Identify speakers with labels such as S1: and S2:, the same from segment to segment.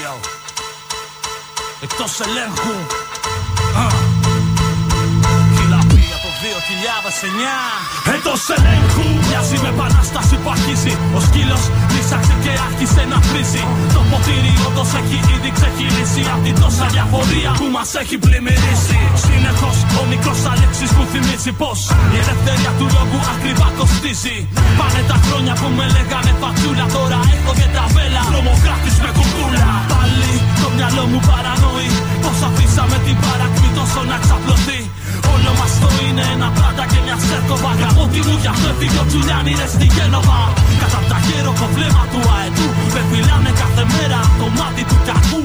S1: Yo. Εκτός ελέγχου. Κυλαπία το 2009. Εκτός ελέγχου. Μοιάζει με επανάσταση που αρχίζει. Ο σκύλος λύσαξε και άρχισε να βρίζει. Το ποτήρι όντως έχει ήδη ξεχειρίσει. Απ' την τόσα διαφορία που μας έχει πλημμυρίσει. Συνεχώς ο μικρός Αλέξης που θυμίζει πως η ελευθερία του λόγου ακριβά κοστίζει. Πάνε τα χρόνια που με λέγανε φατσούλα. Τώρα έχω και τα βέλα. Τρομοκράτης με κουκούλα. Πάλι το μυαλό μου παρανοεί. Πως αφήσαμε την παρακμή τόσο να ξαπλωθεί. Όλο μας το είναι ένα πλάτα και μια σέρκοβα. Γαμώτη μου για αυτό έφυγε ο Τζουλιάνι ρε στη Γένοβα. Κατά τα χέροχο βλέμμα του αετού Με φυλάνε κάθε μέρα το μάτι του κακού.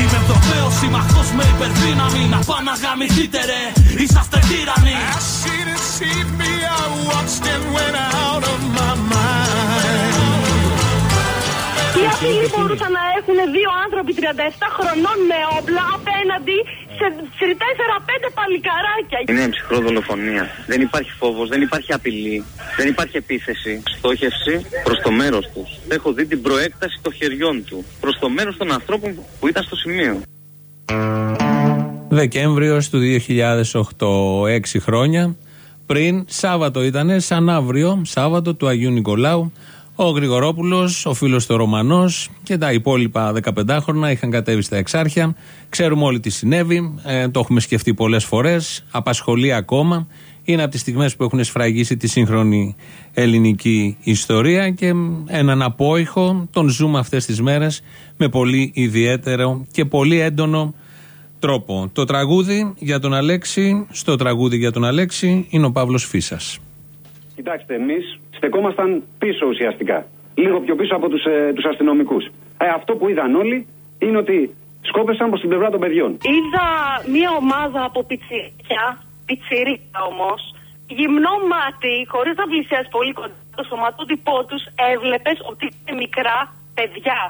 S1: Είμαι Ευρωπαίος συμμαχός με υπερδύναμη. Να πάω να γαμηθείτε ρε, είσαστε τύρανοι
S2: Τι απειλή μπορούσαν να έχουν δύο άνθρωποι 37 χρονών με όπλα απέναντι σε, σε 4-5 παλικαράκια.
S3: Είναι ψυχρό δολοφονία. Δεν υπάρχει φόβος, δεν υπάρχει απειλή, δεν υπάρχει επίθεση. Στόχευση προς το μέρος τους. Έχω δει την προέκταση των χεριών του προς το μέρος των ανθρώπων που ήταν στο σημείο.
S4: Δεκέμβριο του 2008, έξι χρόνια πριν, Σάββατο ήταν, σαν αύριο, Σάββατο του Αγίου Νικολάου, ο Γρηγορόπουλος, ο φίλος του Ρωμανός και τα υπόλοιπα 15 χρόνια είχαν κατέβει στα εξάρχεια. Ξέρουμε όλοι τι συνέβη. Ε, το έχουμε σκεφτεί πολλές φορές. Απασχολεί ακόμα. Είναι από τις στιγμές που έχουν σφραγίσει τη σύγχρονη ελληνική ιστορία και έναν απόϊχο τον ζούμε αυτές τις μέρες με πολύ ιδιαίτερο και πολύ έντονο τρόπο. Το τραγούδι για τον Αλέξη, στο τραγούδι για τον Αλέξη είναι ο Παύλος Φίσας.
S5: Κοιτάξτε, εμείς στεκόμασταν πίσω ουσιαστικά. Λίγο πιο πίσω από τους ε, τους αστυνομικούς. Ε, αυτό που είδαν όλοι είναι ότι σκόπεσαν προς την πλευρά των παιδιών.
S2: Είδα μια ομάδα από πιτσιρίκια, πιτσιρίκια όμως, γυμνό μάτι, χωρίς να πλησιάσει πολύ κοντά το σωματότυπό τους, έβλεπες ότι είναι μικρά παιδιά.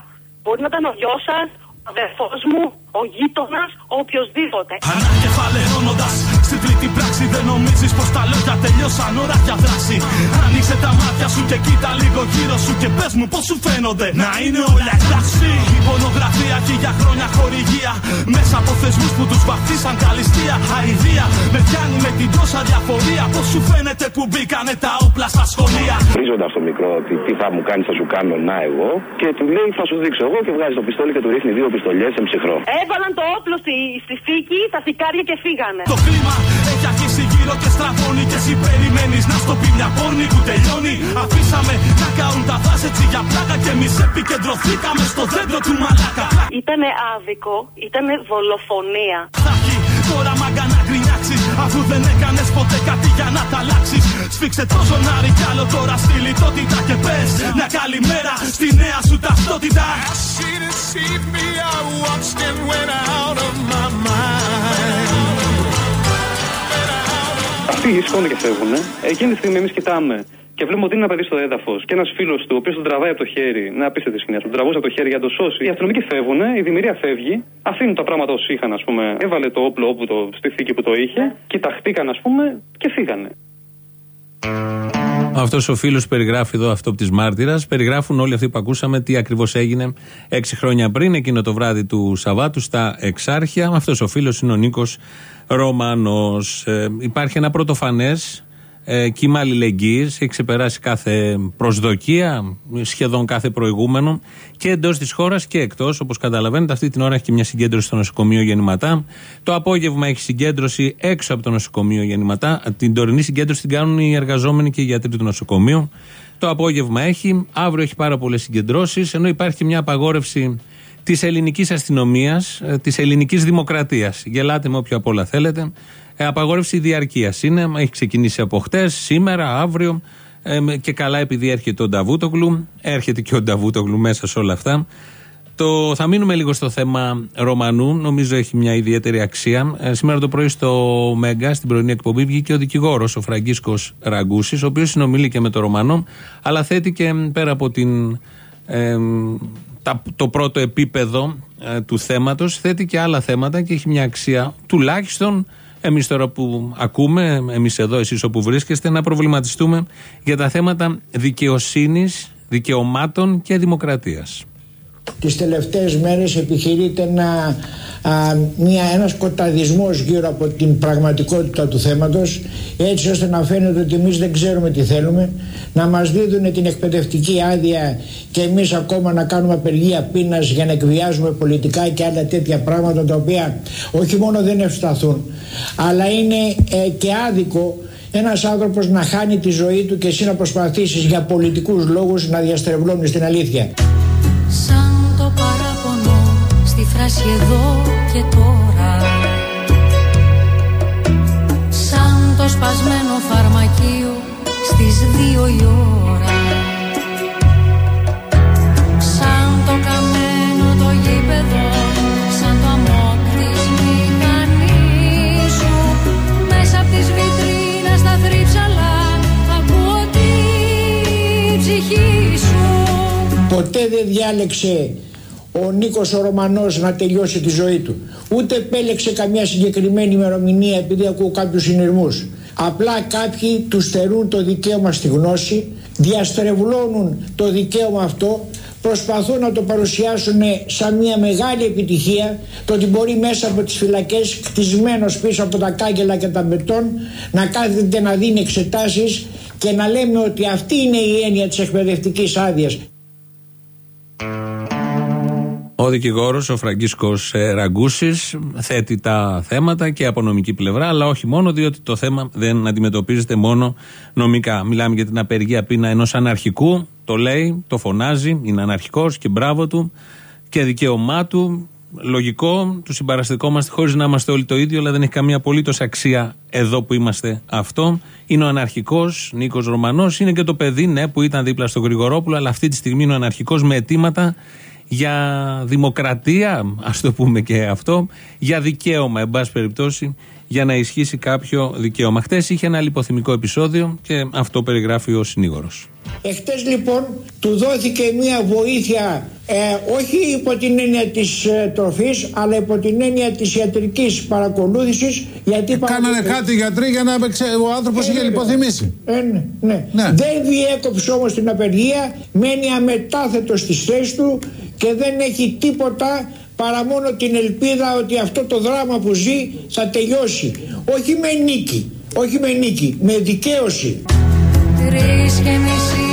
S2: Μπορεί να ήταν ο γιος σας, ο αδερφός μου, ο γείτονας, οποιοδήποτε.
S1: Ανακεφαλαιώνοντας στην τρίτη πράξη δεν νομίζεις πως τα λόγια τελειώσαν ώρα για δράση. Άνοιξε τα μάτια σου και κοίτα λίγο γύρω σου και πες μου πως σου φαίνονται. Να είναι όλα εντάξει. Η πονογραφία και για χρόνια χορηγία. Μέσα από θεσμούς που τους βαφτίσαν καλυστία Αηδία. Με πιάνει με την τόσα διαφορία. Πως σου φαίνεται που μπήκανε τα όπλα στα σχολεία.
S5: Βρίζοντα το μικρό ότι τι θα μου κάνει, θα σου κάνω να εγώ. Και του λέει θα σου δείξω εγώ και βγάζει το πιστόλι και του ρίχνει δύο πιστολιές σε ψυχρό.
S2: Έβαλαν το όπλο στη, στη θήκη, στα σικάρια και φύγανε.
S1: Το κλίμα έχει αρχίσει γύρω και στραβώνει Και εσύ περιμένεις να στο πει μια πόρνη που τελειώνει. Αφήσαμε να κάνουν τα βάση έτσι για πλάκα Και εμείς επικεντρωθήκαμε στο δέντρο του μαλάκα.
S2: Ήτανε άδικο, ήτανε δολοφονία.
S1: Θα έχει τώρα μάγκα να γκρινιάξεις Αφού δεν έκανες ποτέ κάτι για να τα αλλάξεις. Σφίξε το ζωνάρι κι άλλο τώρα στη λιτότητα Και πες μια καλημέρα στη νέα σου ταυτότητα
S5: Αυτοί σηκώνουν και φεύγουν. Εκείνη τη στιγμή εμείς κοιτάμε και βλέπουμε ότι είναι ένα παιδί στο έδαφος και ένας φίλος του, ο οποίος τον τραβάει από το χέρι. Να απίστευτη σκηνή. Τον τραβούσε από το χέρι για να το σώσει. Οι αστυνομικοί φεύγουν, η δημιουργία φεύγει, αφήνουν τα πράγματα όσοι είχαν, ας πούμε. Έβαλε το όπλο όπου το, στη θήκη που το είχε, κοιταχτήκαν, ας πούμε, και φύγανε.
S4: Αυτός ο φίλος περιγράφει εδώ αυτό από της Μάρτυρας. Περιγράφουν όλοι αυτοί που ακούσαμε τι ακριβώς έγινε έξι χρόνια πριν, εκείνο το βράδυ του Σαββάτου, στα Εξάρχεια. Αυτός ο φίλος είναι ο Νίκος Ρωμανός. Ε, υπάρχει ένα πρωτοφανές ε, κύμα αλληλεγγύης. Έχει ξεπεράσει κάθε προσδοκία, σχεδόν κάθε προηγούμενο και εντός της χώρας και εκτός. Όπως καταλαβαίνετε, αυτή την ώρα έχει και μια συγκέντρωση στο νοσοκομείο Γεννηματά. Το απόγευμα έχει συγκέντρωση έξω από το νοσοκομείο Γεννηματά. Την τωρινή συγκέντρωση την κάνουν οι εργαζόμενοι και οι γιατροί του νοσοκομείου. Το απόγευμα έχει, αύριο έχει πάρα πολλές συγκεντρώσεις, ενώ υπάρχει και μια απαγόρευση της ελληνικής αστυνομίας, της ελληνικής δημοκρατίας. Γελάτε με όποιο απ' όλα θέλετε. Ε, απαγόρευση διαρκείας είναι, έχει ξεκινήσει από χτες, σήμερα, αύριο. Ε, και καλά επειδή έρχεται ο Νταβούτογλου, έρχεται και ο Νταβούτογλου μέσα σε όλα αυτά. Το, θα μείνουμε λίγο στο θέμα Ρωμανού. Νομίζω έχει μια ιδιαίτερη αξία. Ε, σήμερα το πρωί στο Μέγκα, στην πρωινή εκπομπή, βγήκε ο δικηγόρος, ο Φραγκίσκος Ραγκούσης, ο οποίος συνομιλεί και με το Ρωμανό, αλλά θέτει και πέρα από την, ε, τα, το πρώτο επίπεδο ε, του θέματος, θέτει και άλλα θέματα και έχει μια αξία τουλάχιστον εμείς τώρα που ακούμε, εμείς εδώ, εσείς όπου βρίσκεστε, να προβληματιστούμε για τα θέματα δικαιοσύνης, δικαιωμάτων και δημοκρατίας.
S6: Τις τελευταίες μέρες επιχειρείται να μια, ένας κοταδισμός γύρω από την πραγματικότητα του θέματος έτσι ώστε να φαίνεται ότι εμείς δεν ξέρουμε τι θέλουμε να μας δίδουν την εκπαιδευτική άδεια και εμείς ακόμα να κάνουμε απεργία πείνας για να εκβιάζουμε πολιτικά και άλλα τέτοια πράγματα τα οποία όχι μόνο δεν ευσταθούν αλλά είναι ε, και άδικο ένας άνθρωπος να χάνει τη ζωή του και εσύ να προσπαθήσεις για πολιτικούς λόγους να διαστρεβλώνεις την αλήθεια.
S7: Φράση εδώ και τώρα. Σαν το σπασμένο φαρμακείο στις δύο η ώρα. Σαν το καμένο το γήπεδο Σαν το αμόκ της μηχανής σου Μέσα απ' τις βιτρίνες στα θρύψαλα Ακούω την ψυχή σου.
S6: Ποτέ δεν διάλεξε ο Νίκος ο Ρωμανός να τελειώσει τη ζωή του. Ούτε επέλεξε καμιά συγκεκριμένη ημερομηνία επειδή ακούω κάποιους συνειρμούς. Απλά κάποιοι τους στερούν το δικαίωμα στη γνώση, διαστρεβλώνουν το δικαίωμα αυτό, προσπαθούν να το παρουσιάσουν σαν μια μεγάλη επιτυχία το ότι μπορεί μέσα από τις φυλακές κτισμένος πίσω από τα κάγκελα και τα μπετόν να κάθεται να δίνει εξετάσεις και να λέμε ότι αυτή είναι η έννοια της εκπαιδευτικής άδειας.
S4: Ο δικηγόρος, ο Φραγκίσκος ε, Ραγκούσης, θέτει τα θέματα και από νομική πλευρά, αλλά όχι μόνο, διότι το θέμα δεν αντιμετωπίζεται μόνο νομικά. Μιλάμε για την απεργία πείνα ενός αναρχικού, το λέει, το φωνάζει, είναι αναρχικός και μπράβο του και δικαίωμά του. Λογικό, του συμπαραστεκόμαστε χωρίς να είμαστε όλοι το ίδιο, αλλά δεν έχει καμία απολύτως αξία εδώ που είμαστε αυτό. Είναι ο αναρχικός Νίκος Ρωμανός, είναι και το παιδί, ναι, που ήταν δίπλα στο Γρηγορόπουλο, αλλά αυτή τη στιγμή είναι ο αναρχικός με αιτήματα για δημοκρατία, ας το πούμε και αυτό, για δικαίωμα, εν πάση περιπτώσει, για να ισχύσει κάποιο δικαίωμα. Χθε είχε ένα λιποθυμικό επεισόδιο και αυτό περιγράφει ο συνήγορος.
S6: Εχθές λοιπόν του δόθηκε μια βοήθεια ε, όχι υπό την έννοια της ε, τροφής αλλά υπό την έννοια της ιατρικής παρακολούθησης γιατί
S8: ε, Κάνανε κάτι γιατροί για να ο άνθρωπος ε, είχε λιποθυμήσει.
S6: Ε, ναι, ναι. ναι. Δεν διέκοψε όμως την απεργία, μένει αμετάθετος στις θέσεις του και δεν έχει τίποτα παρά μόνο την ελπίδα ότι αυτό το δράμα που ζει θα τελειώσει. Όχι με νίκη, όχι με νίκη, με δικαίωση.
S7: Τρεις και μισή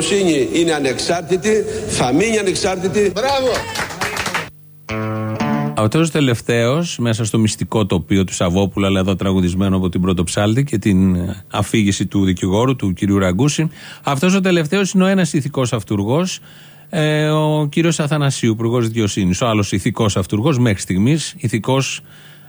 S9: δικαιοσύνη είναι ανεξάρτητη, θα μείνει ανεξάρτητη.
S8: Μπράβο!
S4: Αυτό ο τελευταίος, μέσα στο μυστικό τοπίο του Σαββόπουλα, αλλά εδώ τραγουδισμένο από την Πρωτοψάλτη και την αφήγηση του δικηγόρου, του κυρίου Ραγκούση, αυτός ο τελευταίος είναι ο ένας ηθικός αυτούργος, ε, ο κύριος Αθανασίου, υπουργός δικαιοσύνης. Ο άλλος ηθικός αυτούργος, μέχρι στιγμής, ηθικός ε,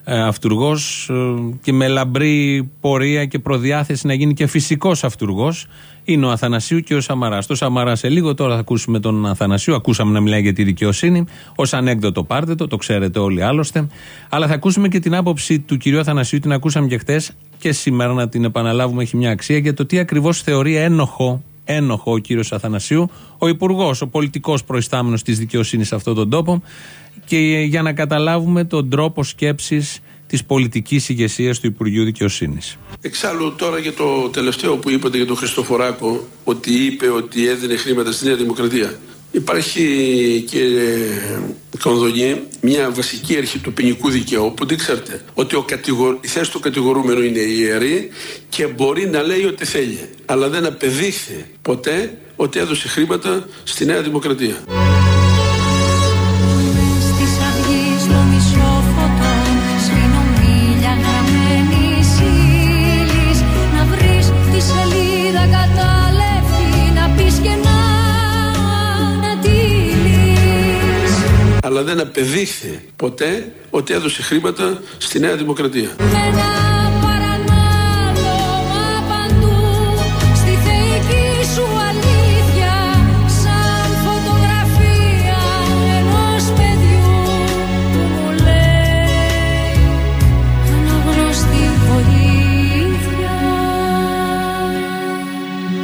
S4: αυτούργος ε, και με λαμπρή πορεία και προδιάθεση να γίνει και φυσικός αυτούργος είναι ο Αθανασίου και ο Σαμαράς. Το Σαμαρά σε λίγο, τώρα θα ακούσουμε τον Αθανασίου. Ακούσαμε να μιλάει για τη δικαιοσύνη. Ω ανέκδοτο πάρτε το, το ξέρετε όλοι άλλωστε. Αλλά θα ακούσουμε και την άποψη του κυρίου Αθανασίου, την ακούσαμε και χτε και σήμερα να την επαναλάβουμε, έχει μια αξία για το τι ακριβώς θεωρεί ένοχο, ένοχο ο κύριος Αθανασίου, ο υπουργός, ο πολιτικός προϊστάμενος της δικαιοσύνης σε αυτόν τον τόπο. Και για να καταλάβουμε τον τρόπο σκέψης της πολιτικής ηγεσίας του Υπουργείου Δικαιοσύνης.
S9: Εξάλλου, τώρα για το τελευταίο που είπατε για τον Χριστοφοράκο, ότι είπε ότι έδινε χρήματα στη Νέα Δημοκρατία. Υπάρχει και Κονδονιέ μια βασική αρχή του ποινικού δικαίου που ξέρετε ότι ο κατηγορ... η θέση του κατηγορούμενου είναι ιερή και μπορεί να λέει ό,τι θέλει. Αλλά δεν απεδείχθη ποτέ ότι έδωσε χρήματα στη Νέα Δημοκρατία. ποτέ ότι έδωσε χρήματα στη Νέα Δημοκρατία.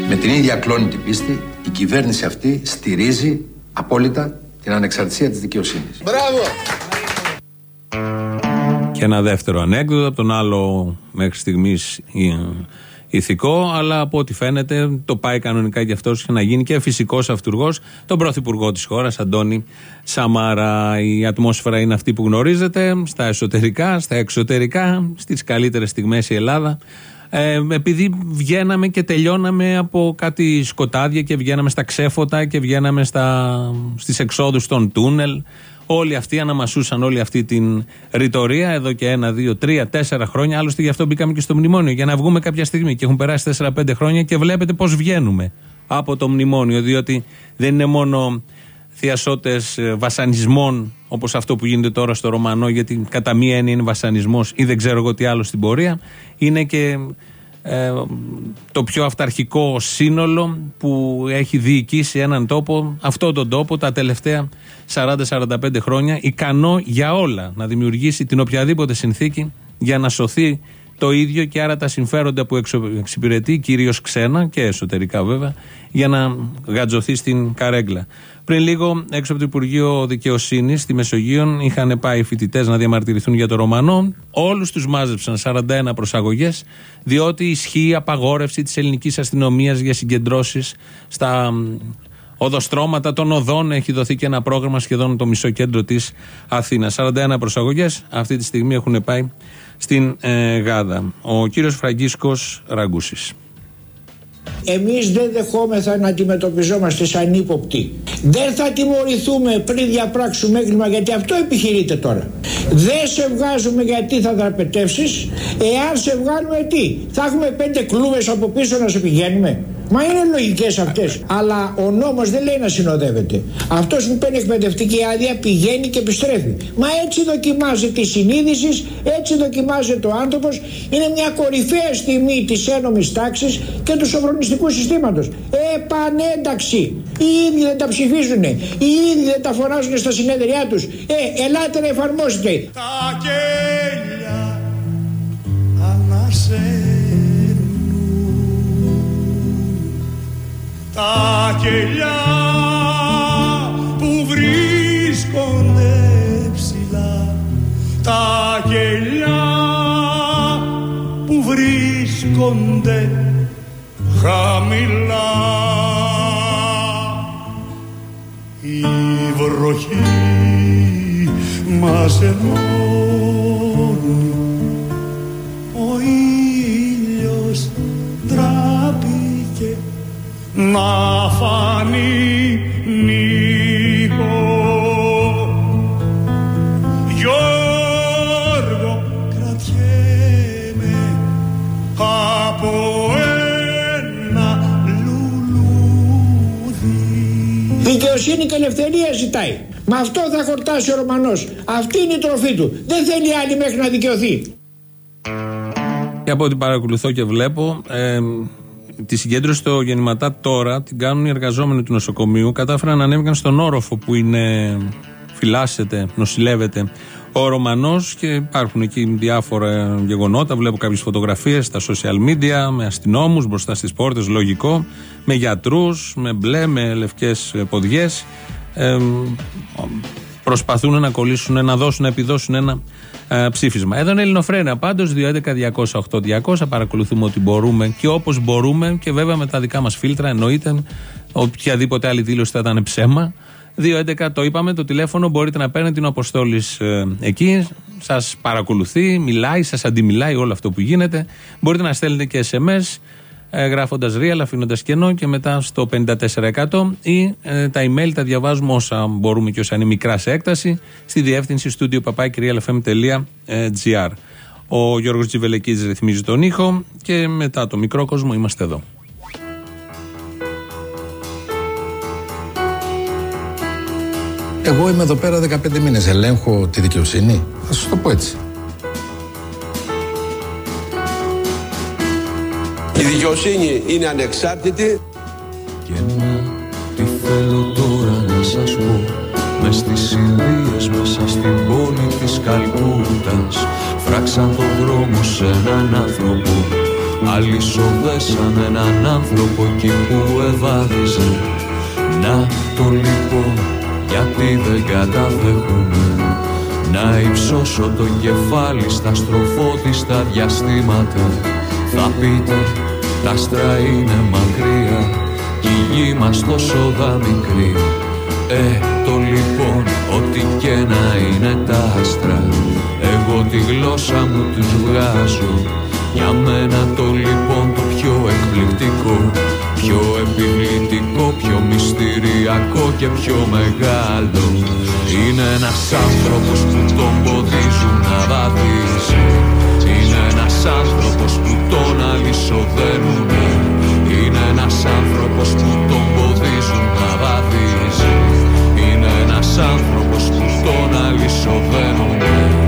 S10: Με την ίδια κλόνη πίστη, η κυβέρνηση αυτή στηρίζει απόλυτα την ανεξαρτησία της δικαιοσύνης.
S8: Μπράβο!
S4: Και ένα δεύτερο ανέκδοτο από τον άλλο μέχρι στιγμής ηθικό, αλλά από ό,τι φαίνεται το πάει κανονικά για αυτός και να γίνει και φυσικός αυτούργος, τον πρωθυπουργό της χώρας, Αντώνη Σαμάρα. Η ατμόσφαιρα είναι αυτή που γνωρίζετε, στα εσωτερικά, στα εξωτερικά, στις καλύτερες στιγμές η Ελλάδα. Ε, επειδή βγαίναμε και τελειώναμε από κάτι σκοτάδια και βγαίναμε στα ξέφωτα και βγαίναμε στα, στις εξόδους των τούνελ Όλοι αυτοί αναμασούσαν όλη αυτή την ρητορία εδώ και ένα, δύο, τρία, τέσσερα χρόνια. Άλλωστε γι' αυτό μπήκαμε και στο μνημόνιο για να βγούμε κάποια στιγμή. Και έχουν περάσει τέσσερα-πέντε χρόνια και βλέπετε πώς βγαίνουμε από το μνημόνιο. Διότι δεν είναι μόνο θειασότες βασανισμών όπως αυτό που γίνεται τώρα στο Ρωμανό, γιατί κατά μία έννοια είναι βασανισμός ή δεν ξέρω εγώ τι άλλο στην πορεία. Είναι και ε, το πιο αυταρχικό σύνολο που έχει διοικήσει έναν τόπο, αυτό τον τόπο τα τελευταία 40-45 χρόνια, ικανό για όλα να δημιουργήσει την οποιαδήποτε συνθήκη για να σωθεί το ίδιο και άρα τα συμφέροντα που εξυπηρετεί, κυρίως ξένα και εσωτερικά βέβαια, για να γατζωθεί στην καρέγκλα. Πριν λίγο, έξω από το Υπουργείο Δικαιοσύνης στη Μεσογείο, είχαν πάει φοιτητές να διαμαρτυρηθούν για το Ρωμανό. Όλους τους μάζεψαν 41 προσαγωγές, διότι ισχύει απαγόρευση της ελληνικής αστυνομίας για συγκεντρώσεις στα οδοστρώματα των οδών. Έχει δοθεί και ένα πρόγραμμα σχεδόν το μισό κέντρο της Αθήνας. 41 προσαγωγές αυτή τη στιγμή έχουν πάει στην ε, Γάδα. Ο κύριος Φραγκίσκος Ραγκούσης.
S6: Εμείς δεν δεχόμεθα να αντιμετωπιζόμαστε σαν ύποπτοι. Δεν θα τιμωρηθούμε πριν διαπράξουμε έγκλημα γιατί αυτό επιχειρείται τώρα. Δεν σε βγάζουμε γιατί θα δραπετεύσεις, εάν σε βγάλουμε τι. Θα έχουμε πέντε κλούβες από πίσω να σε πηγαίνουμε. Μα είναι λογικές αυτές. Αλλά ο νόμος δεν λέει να συνοδεύεται. Αυτός που παίρνει εκπαιδευτική άδεια πηγαίνει και επιστρέφει. Μα έτσι δοκιμάζεται η συνείδησης, έτσι δοκιμάζεται ο άνθρωπος. Είναι μια κορυφαία στιγμή της ένομης τάξης και του σοφρονιστικού συστήματος. Επανένταξη. Οι ίδιοι δεν τα ψηφίζουν. Οι ίδιοι δεν τα φωνάζουν στα συνέδριά τους. Ε, ελάτε να εφαρμόσετε. Τα κέλια
S1: τα κελιά που βρίσκονται ψηλά. Τα κελιά που βρίσκονται χαμηλά. Η βροχή μας ενώνει να φανεί Νίκο Γιώργο κρατιέμαι από ένα λουλούδι.
S6: Δικαιοσύνη και ελευθερία ζητάει. Με αυτό θα χορτάσει ο Ρωμανός. Αυτή είναι η τροφή του. Δεν θέλει άλλη μέχρι να δικαιωθεί.
S4: Και από ό,τι παρακολουθώ και βλέπω, ε, τη συγκέντρωση στο γεννηματά τώρα την κάνουν οι εργαζόμενοι του νοσοκομείου. Κατάφεραν να ανέβηκαν στον όροφο που είναι φυλάσσεται, νοσηλεύεται ο Ρωμανός και υπάρχουν εκεί διάφορα γεγονότα. Βλέπω κάποιες φωτογραφίες στα social media με αστυνόμους μπροστά στις πόρτες, λογικό, με γιατρούς, με μπλε, με λευκές ποδιές. Ε, προσπαθούν να κολλήσουν, να δώσουν, να επιδώσουν ένα ε, ψήφισμα. Εδώ είναι Ελληνοφρένα πάντω, 211-208-200. Παρακολουθούμε ό,τι μπορούμε και όπως μπορούμε και βέβαια με τα δικά μας φίλτρα. Εννοείται οποιαδήποτε άλλη δήλωση θα ήταν ψέμα. 211 το είπαμε, το τηλέφωνο μπορείτε να παίρνετε την Αποστόλης ε, εκεί. Σας παρακολουθεί, μιλάει, σας αντιμιλάει όλο αυτό που γίνεται. Μπορείτε να στέλνετε και SMS ε, γράφοντας real, αφήνοντας κενό και μετά στο 54% ή ε, τα email τα διαβάζουμε όσα μπορούμε και όσα είναι μικρά σε έκταση στη διεύθυνση studio papakirialfm.gr. Ο Γιώργος Τζιβελεκίδης ρυθμίζει τον ήχο και μετά το μικρό κόσμο είμαστε εδώ.
S10: Εγώ είμαι εδώ πέρα 15 μήνες, ελέγχω τη δικαιοσύνη. Θα σου το πω έτσι.
S9: Η δικαιοσύνη είναι ανεξάρτητη.
S11: Και να τι θέλω τώρα να σας πω μες στις Ινδίες μέσα στην πόλη της Καλκούτας. Φράξαν το δρόμο σε έναν άνθρωπο Αλυσοδέσαν έναν άνθρωπο εκεί που ευάδιζε Να το λοιπόν γιατί δεν καταδέχουνε Να υψώσω το κεφάλι στα στροφότιστα διαστήματα. Θα πείτε τα άστρα είναι μακριά Κι η γη μας τόσο δα μικρή. Ε, το λοιπόν, ό,τι και να είναι τα άστρα Εγώ τη γλώσσα μου τους βγάζω. Για μένα το λοιπόν το πιο εκπληκτικό Πιο επιβλητικό, πιο μυστηριακό και πιο μεγάλο Είναι ένας άνθρωπος που τον ποδίζουν να βαδίζει Είναι ένας άνθρωπος που τον αλυσοδένουνε Είναι ένας άνθρωπος που τον ποδίζουν να βαδίζει Είναι ένας άνθρωπος που τον αλυσοδένουνε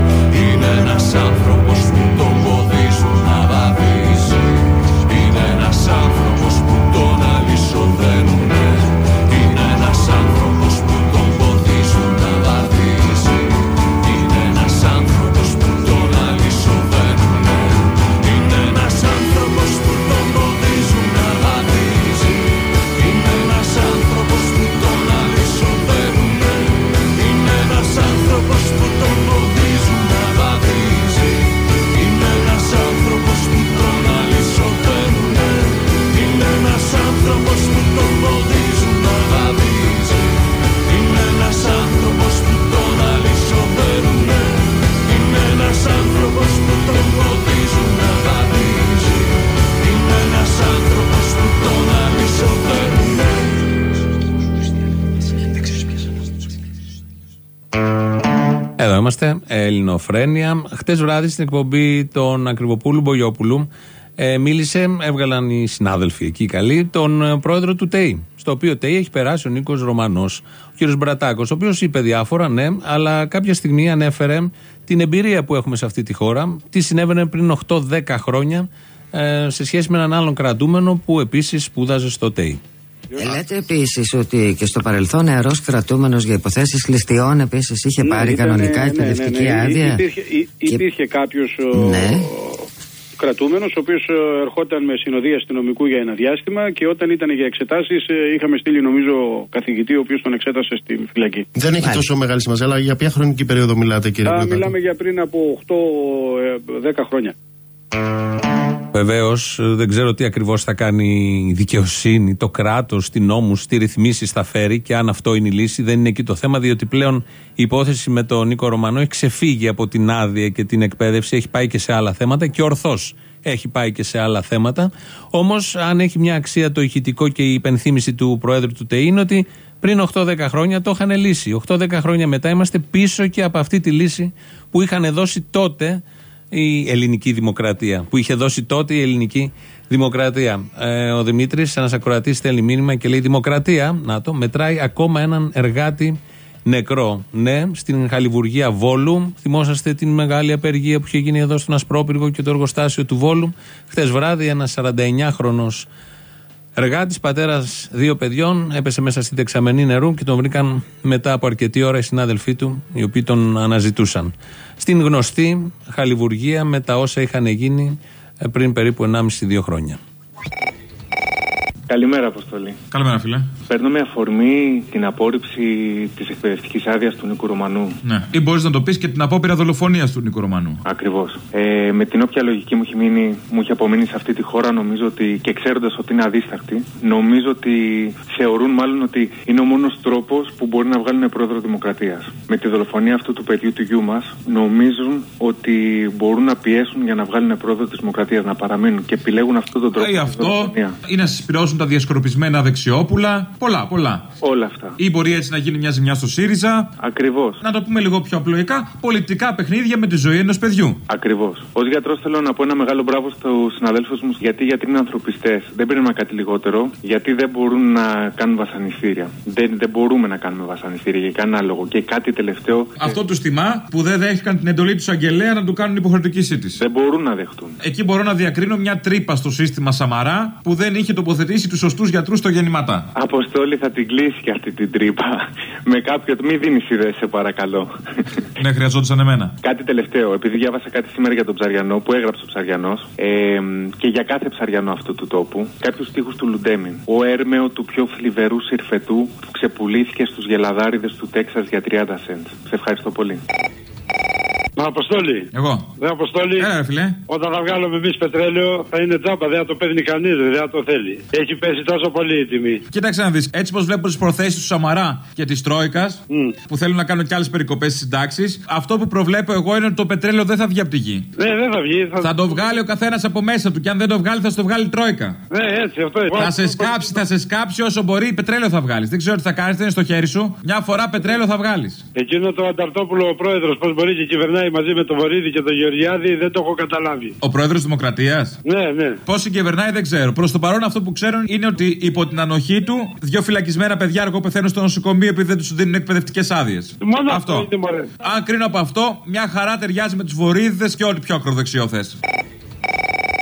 S4: Εδώ είμαστε, Ελληνοφρένια. Χτες βράδυ στην εκπομπή των Ακριβοπούλου Μπογιόπουλου ε, μίλησε, έβγαλαν οι συνάδελφοι εκεί καλοί, τον ε, πρόεδρο του ΤΕΙ. Στο οποίο ΤΕΙ έχει περάσει ο Νίκος Ρωμανός, ο κ. Μπρατάκος, ο οποίος είπε διάφορα, ναι, αλλά κάποια στιγμή ανέφερε την εμπειρία που έχουμε σε αυτή τη χώρα, τι συνέβαινε πριν 8-10 χρόνια ε, σε σχέση με έναν άλλον κρατούμενο που επίσης σπούδαζε στο ΤΕΙ.
S12: Ε, Λέτε επίσης ότι και στο παρελθόν νεαρός κρατούμενος για υποθέσεις ληστειών επίσης είχε πάρει
S13: ήταν,
S12: κανονικά
S13: ναι,
S12: εκπαιδευτική
S13: ναι, ναι.
S12: άδεια.
S13: Υπήρχε, υ- υπήρχε κάποιος
S12: Ναι.
S13: κρατούμενος, ο οποίος ερχόταν με συνοδεία αστυνομικού για ένα διάστημα και όταν ήταν για εξετάσεις, είχαμε στείλει νομίζω καθηγητή, ο οποίος τον εξέτασε στη φυλακή.
S14: Δεν έχει τόσο μεγάλη σημασία, αλλά για ποια χρονική περίοδο μιλάτε, κύριε
S13: Α,
S14: Μπρατάκη.
S13: μιλάμε για πριν από 8-10 χρόνια.
S4: Βεβαίως, δεν ξέρω τι ακριβώς θα κάνει η δικαιοσύνη, το κράτος, τι νόμους, τι ρυθμίσεις θα φέρει και αν αυτό είναι η λύση. Δεν είναι εκεί το θέμα, διότι πλέον η υπόθεση με τον Νίκο Ρωμανό έχει ξεφύγει από την άδεια και την εκπαίδευση, έχει πάει και σε άλλα θέματα και ορθώς έχει πάει και σε άλλα θέματα. Όμως, αν έχει μια αξία το ηχητικό και η υπενθύμηση του Προέδρου του ΤΕΗ είναι ότι πριν 8-10 χρόνια το είχαν λύσει. 8-10 χρόνια μετά είμαστε πίσω και από αυτή τη λύση που είχαν δώσει τότε η ελληνική δημοκρατία. Που είχε δώσει τότε η ελληνική δημοκρατία. Ε, ο Δημήτρης, ένας ακροατής, στέλνει μήνυμα και λέει: Δημοκρατία, να το, μετράει ακόμα έναν εργάτη νεκρό. Ναι, στην Χαλιβουργία Βόλου. Θυμόσαστε την μεγάλη απεργία που είχε γίνει εδώ στον Ασπρόπυργο και το εργοστάσιο του Βόλου. Χθες βράδυ, ένας 49χρονο Εργάτης, πατέρας δύο παιδιών, έπεσε μέσα στη δεξαμενή νερού και τον βρήκαν μετά από αρκετή ώρα οι συνάδελφοί του, οι οποίοι τον αναζητούσαν. Στην γνωστή χαλιβουργία με τα όσα είχαν γίνει ε, πριν περίπου 1,5-2 χρόνια.
S15: Καλημέρα, Αποστολή.
S16: Καλημέρα, φίλε.
S15: Παίρνω με αφορμή την απόρριψη της εκπαιδευτικής άδειας του Νίκου Ρωμανού.
S16: Ναι. Ή μπορείς να το πεις και την απόπειρα δολοφονίας του Νίκο Ρωμανού.
S15: Ακριβώς. Ε, με την όποια λογική μου έχει, μείνει, μου έχει απομείνει σε αυτή τη χώρα, νομίζω ότι και ξέροντας ότι είναι αδίσταχτη, νομίζω ότι θεωρούν μάλλον ότι είναι ο μόνος τρόπος που μπορεί να βγάλουν πρόεδρο Δημοκρατίας. Με τη δολοφονία αυτού του παιδιού του γιού μας, νομίζουν ότι μπορούν να πιέσουν για να βγάλουν πρόεδρο της Δημοκρατίας, να παραμείνουν και επιλέγουν αυτόν τον τρόπο.
S16: Ή
S15: της
S16: αυτό,
S15: δολοφονίας.
S16: ή να συσπηρώσουν τα διασκορπισμένα δεξιόπουλα. Πολλά, πολλά.
S15: Όλα αυτά.
S16: Ή μπορεί έτσι να γίνει μια ζημιά στο ΣΥΡΙΖΑ.
S15: Ακριβώς.
S16: Να το πούμε λίγο πιο απλοϊκά, πολιτικά παιχνίδια με τη ζωή ενός παιδιού.
S15: Ακριβώς. Ω γιατρός θέλω να πω ένα μεγάλο μπράβο στους συναδέλφους μου, γιατί οι γιατροί είναι ανθρωπιστές. Δεν πρέπει κάτι λιγότερο, γιατί δεν μπορούν να κάνουν βασανιστήρια. Δεν, δεν μπορούμε να κάνουμε βασανιστήρια για κανένα λόγο. Και κάτι τελευταίο.
S16: Αυτό τους τιμά που δεν δέχτηκαν την εντολή του αγγελέα να του κάνουν υποχρεωτική σύντηση.
S15: Δεν μπορούν να δεχτούν.
S16: Εκεί μπορώ να διακρίνω μια τρύπα στο σύστημα Σαμαρά που δεν είχε τοποθετήσει τους σωστούς γιατρούς στο γεννηματά.
S15: Αποστόλη θα την κλείσει και αυτή την τρύπα. Με κάποιο. Μην δίνεις ιδέες, σε παρακαλώ.
S16: Ναι, χρειαζόντουσαν εμένα.
S15: Κάτι τελευταίο, επειδή διάβασα κάτι σήμερα για τον Ψαριανό που έγραψε ο Ψαριανός ε, και για κάθε ψαριανό αυτού του τόπου, κάποιους στίχους του Λουντέμιν. Ο έρμεο του πιο φλιβερού συρφετού που ξεπουλήθηκε στους γελαδάριδες του Τέξας για 30 cents. Σε ευχαριστώ πολύ.
S17: Μα Αποστόλη.
S16: Εγώ.
S17: Δεν Αποστόλη.
S16: Έλα, ρε φιλέ.
S17: Όταν θα βγάλουμε εμείς πετρέλαιο θα είναι τζάμπα, δεν θα το παίρνει κανείς, δεν θα το θέλει. Έχει πέσει τόσο πολύ η τιμή.
S16: Κοίταξε να δεις. Έτσι πως βλέπω τις προθέσεις του Σαμαρά και της Τρόικας που θέλουν να κάνουν κι άλλες περικοπές στις συντάξεις, αυτό που προβλέπω εγώ είναι ότι το πετρέλαιο δεν θα βγει από τη γη.
S17: Ναι, δεν θα βγει.
S16: Θα το βγάλει ο καθένας από μέσα του και αν δεν το βγάλει θα στο βγάλει η Τρόικα.
S17: Ναι, έτσι, αυτό είναι.
S16: Θα σε σκάψει, θα σε σκάψει όσο μπορεί, πετρέλαιο θα βγάλεις. Δεν ξέρω τι θα κάνεις, δεν είναι στο χέρι σου. Μια φορά πετρέλαιο θα βγάλεις.
S17: Εκείνο το Ανταρτόπουλο ο πρόεδρος, πώς μπορεί και κυβερνάει μαζί με τον Βορύδη και τον Γεωργιάδη, δεν το έχω καταλάβει.
S16: Ο πρόεδρος Δημοκρατίας;
S17: Ναι, ναι.
S16: Πώς συγκυβερνάει δεν ξέρω. Προς το παρόν αυτό που ξέρω είναι ότι υπό την ανοχή του δύο φυλακισμένα παιδιά αργό πεθαίνουν στο νοσοκομείο επειδή δεν τους δίνουν εκπαιδευτικές άδειες.
S17: Μόνο
S16: αυτό.
S17: είναι, μωρέ.
S16: Αν κρίνω από αυτό, μια χαρά ταιριάζει με τους βορύδιδε και ό,τι πιο ακροδεξιό θε.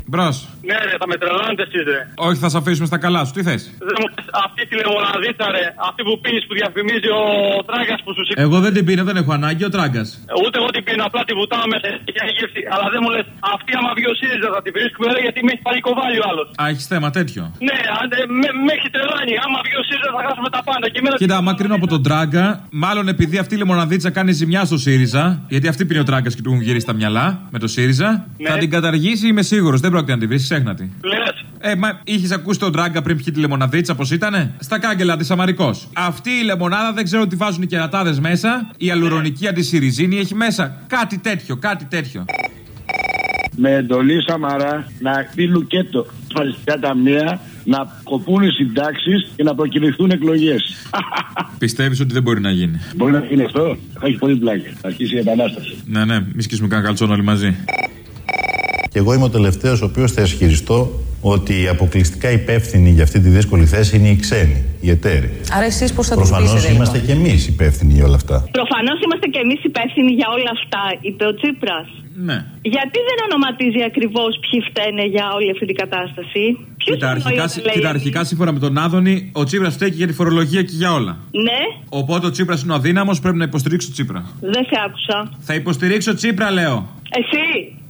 S16: Μπρος.
S18: Ναι, ρε, θα με τρελάνετε εσείς, ρε.
S16: Όχι, θα σε αφήσουμε στα καλά σου. Τι θες;
S18: Δεν μου πες, Αυτή τη λεμοναδίτσα, ρε. Αυτή που πίνεις που διαφημίζει ο τράγκας που σου σηκώνει.
S16: Εγώ δεν την πίνω, δεν έχω ανάγκη, ο τράγκας.
S18: Ούτε εγώ την πίνω, απλά τη βουτάω μέσα και έχει γεύση. Αλλά δεν μου λες, αυτή άμα βγει ο ΣΥΡΙΖΑ θα την βρίσκουμε, ρε, γιατί με έχει πάρει κοβάλι ο άλλος.
S16: Α, έχεις θέμα τέτοιο.
S18: Ναι, αν, ε, με, με έχει τρελάνει. Άμα βγει ο ΣΥΡΙΖΑ θα χάσουμε τα πάντα. Και εμένα...
S16: Κοίτα, άμα κρίνω από τον τράγκα, μάλλον επειδή αυτή η λεμοναδίτσα κάνει ζημιά στο ΣΥΡΙΖΑ, γιατί αυτή πίνει ο τράγκας και του έχουν γυρίσει τα μυαλά με το ΣΥΡΙΖΑ,
S18: Ναι.
S16: θα την καταργήσει, είμαι σίγουρος. Δεν πρόκειται να την βρεις, ξέχνατη.
S18: Λες.
S16: Ε, μα είχες ακούσει τον τράγκα πριν πιει τη λεμοναδίτσα, πώς ήτανε; Στα κάγκελα της Αμαρικός. Αυτή η λεμονάδα δεν ξέρω τι βάζουν οι κερατάδες μέσα. Η αλουρονική αντισυριζίνη έχει μέσα. Κάτι τέτοιο, κάτι τέτοιο.
S19: με εντολή Σαμαρά να πει λουκέτο ασφαλιστικά ταμεία, να κοπούν οι συντάξεις και να προκυρηθούν εκλογές.
S16: Πιστεύεις ότι δεν μπορεί να γίνει;
S19: Μπορεί να γίνει αυτό. Θα έχεις πολύ πλάκα. Θα αρχίσει η επανάσταση.
S16: Ναι, ναι, μη σκίσουμε κανένα καλτσόν όλοι μαζί.
S20: Και εγώ είμαι ο τελευταίος ο οποίος θα ισχυριστώ ότι οι αποκλειστικά υπεύθυνοι για αυτή τη δύσκολη θέση είναι οι ξένοι, οι εταίροι.
S21: Άρα εσείς πώς θα το
S20: Προφανώς
S21: πείσετε,
S20: είμαστε
S21: λοιπόν.
S20: και εμείς υπεύθυνοι για όλα αυτά.
S2: Προφανώς είμαστε και εμείς υπεύθυνοι για όλα αυτά, είπε ο Τσίπρας.
S16: Ναι.
S2: Γιατί δεν ονοματίζει ακριβώς ποιοι φταίνε για όλη αυτή την κατάσταση; Ποιος
S16: Κοίτα, αρχικά, κοίτα, αρχικά σύμφωνα με τον Άδωνη, ο Τσίπρας φταίει και για τη φορολογία και για όλα.
S2: Ναι,
S16: Οπότε ο Τσίπρας είναι ο αδύναμος, πρέπει να υποστηρίξω τον Τσίπρα.
S2: δεν σε άκουσα.
S16: Θα υποστηρίξω Τσίπρα, λέω.
S2: Εσύ,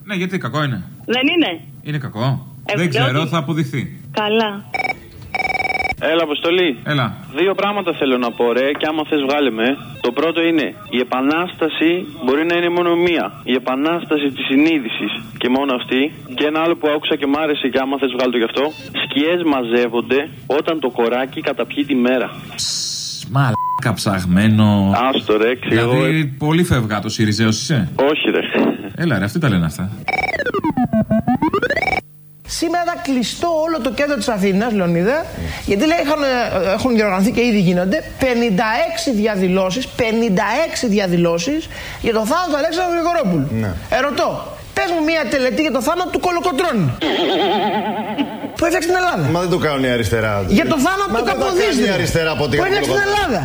S16: Ναι, γιατί κακό είναι.
S2: δεν είναι;
S16: Είναι κακό.
S2: Ε,
S16: δεν
S2: λέω
S16: ξέρω,
S2: ότι-
S16: θα αποδειχθεί.
S2: Καλά.
S3: Έλα, Αποστολή.
S16: Έλα.
S3: Δύο πράγματα θέλω να πω, ρε, και άμα θες, βγάλε με. Το πρώτο είναι, η επανάσταση μπορεί να είναι μόνο μία. Η επανάσταση της συνείδησης και μόνο αυτή. Και ένα άλλο που άκουσα και μ' άρεσε και άμα θες, βγάλε το γι' αυτό. Σκιές μαζεύονται όταν το κοράκι καταπιεί τη μέρα.
S16: Μαλάκα ψαγμένο.
S3: Άστο, ρε, εξηγώ.
S16: Δηλαδή, πολύ φεύγα το Σιριζέος είσαι;
S3: Όχι, ρε.
S16: Έλα, ρε, αυτοί τα λένε αυτά.
S22: Σήμερα ήταν κλειστό όλο το κέντρο της Αθήνας, Λεωνίδα, γιατί λέει, είχαν, ε, έχουν διοργανωθεί και ήδη γίνονται 56 διαδηλώσεις, 56 διαδηλώσεις για το θάνατο του Αλέξανδρου Γρηγορόπουλου.
S8: Ναι.
S22: Ερωτώ, πες μου μια τελετή για το θάνατο του Κολοκοτρώνη. που έφτιαξε την Ελλάδα.
S8: Μα δεν το κάνουν η αριστερά.
S22: Για το θάνατο
S8: Μα
S22: του
S8: δεν το
S22: Καποδίστρια.
S8: κάνει η αριστερά από ό,τι
S22: Που
S8: κάνει
S22: έφτιαξε την
S8: το
S22: Ελλάδα.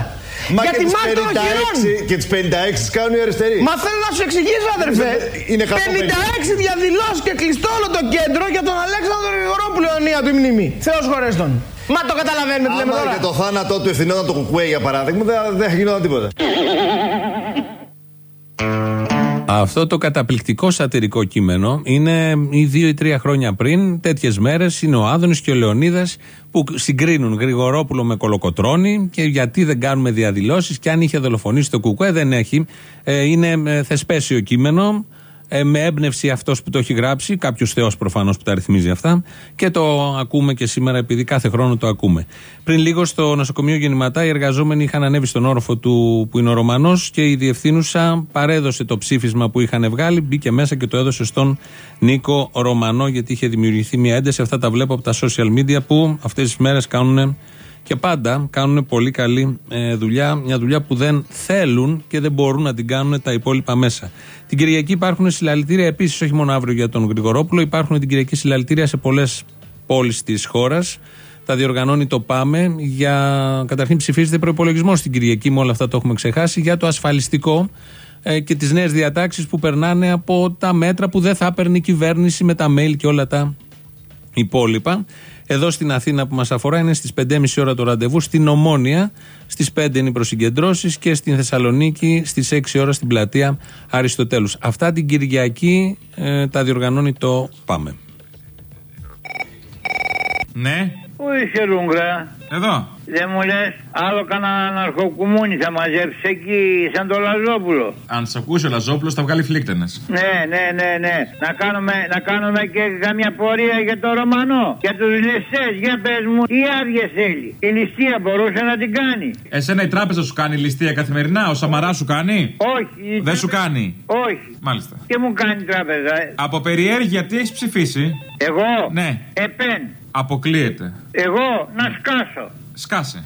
S8: Μα
S22: για
S8: και
S22: τη
S8: τις
S22: μάχη των
S8: 56
S22: οχυρών.
S8: Και τις 56 τις κάνουν οι αριστεροί.
S22: Μα θέλω να σου εξηγήσω, αδερφέ.
S8: Είναι
S22: 56 διαδηλώσεις και κλειστό όλο το κέντρο για τον Αλέξανδρο Γρηγορόπουλο αιωνία του μνήμη. Θεό χωρέστον. Μα το καταλαβαίνουμε τι λέμε
S8: Άμα
S22: τώρα.
S8: για το θάνατό του ευθυνόταν το κουκουέ για παράδειγμα, δεν δεν θα γινόταν τίποτα.
S4: Αυτό το καταπληκτικό σατυρικό κείμενο είναι ή δύο ή τρία χρόνια πριν, τέτοιες μέρες, είναι ο Άδωνης και ο Λεωνίδας που συγκρίνουν Γρηγορόπουλο με Κολοκοτρόνη και γιατί δεν κάνουμε διαδηλώσεις και αν είχε δολοφονήσει το Κουκουέ δεν έχει. Ε, είναι ε, θεσπέσιο κείμενο. Ε, με έμπνευση αυτός που το έχει γράψει, κάποιος Θεός προφανώς που τα ρυθμίζει αυτά, και το ακούμε και σήμερα επειδή κάθε χρόνο το ακούμε. Πριν λίγο στο νοσοκομείο Γεννηματά, οι εργαζόμενοι είχαν ανέβει στον όροφο του που είναι ο Ρωμανός και η διευθύνουσα παρέδωσε το ψήφισμα που είχαν βγάλει, μπήκε μέσα και το έδωσε στον Νίκο Ρωμανό, γιατί είχε δημιουργηθεί μια ένταση. Αυτά τα βλέπω από τα social media που αυτές τις μέρες κάνουν και πάντα κάνουν πολύ καλή ε, δουλειά. Μια δουλειά που δεν θέλουν και δεν μπορούν να την κάνουν τα υπόλοιπα μέσα. Την Κυριακή υπάρχουν συλλαλητήρια επίσης, όχι μόνο αύριο για τον Γρηγορόπουλο. Υπάρχουν την Κυριακή συλλαλητήρια σε πολλές πόλεις της χώρας. Τα διοργανώνει το ΠΑΜΕ για. Καταρχήν ψηφίζεται προπολογισμό στην Κυριακή, με όλα αυτά το έχουμε ξεχάσει, για το ασφαλιστικό ε, και τις νέες διατάξεις που περνάνε από τα μέτρα που δεν θα έπαιρνε η κυβέρνηση με τα mail και όλα τα υπόλοιπα. Εδώ στην Αθήνα που μας αφορά είναι στις 5.30 ώρα το ραντεβού, στην Ομόνια στις 5 είναι οι προσυγκεντρώσεις και στην Θεσσαλονίκη στις 6 ώρα στην πλατεία Αριστοτέλους. Αυτά την Κυριακή ε, τα διοργανώνει το Πάμε.
S16: Ναι.
S23: Πού είσαι Λούγκρα.
S16: Εδώ.
S23: Δεν μου λες, άλλο κανένα αναρχοκουμούνι θα μαζέψει εκεί, σαν το Λαζόπουλο.
S16: Αν σε ακούσει ο Λαζόπουλος, θα βγάλει φλίκτενες.
S23: Ναι, ναι, ναι, ναι. Να κάνουμε, να κάνουμε και καμιά πορεία για το Ρωμανό. Για τους ληστές, για πες μου, τι άδειες θέλει. Η ληστεία μπορούσε να την κάνει.
S16: Εσένα η τράπεζα σου κάνει ληστεία καθημερινά, ο Σαμαρά σου κάνει;
S23: Όχι.
S16: Δεν σου κάνει;
S23: Όχι.
S16: Μάλιστα.
S23: Και μου κάνει η τράπεζα. ε.
S16: Από περιέργεια τι έχεις ψηφίσει;
S23: Εγώ;
S16: Ναι.
S23: Επέν.
S16: Αποκλείεται.
S23: Εγώ να σκάσω.
S16: Σκάσε.